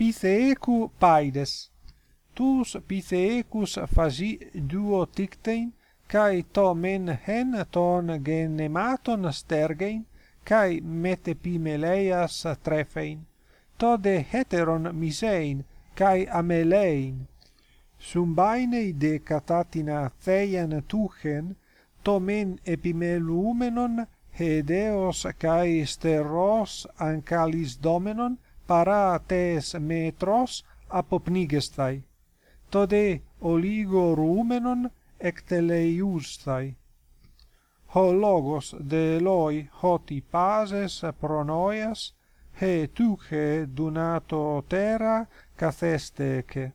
pitheecu paides. tus pitheecus phasi duo tictein, kai to men hen ton genematon stergein, kai metepimeleias trefein, to de heteron misein, kai amelein. sumbaine de catatina theian tuchen, to men epimelumenon, hedeos cae steros ancalis domenon, παρά τες to de Τότε rumenon εκτελεϊούσθαι. Ο λόγος δε λόι ότι πάζες προνοίας, he τούχε δουνάτο τέρα καθέστεκε.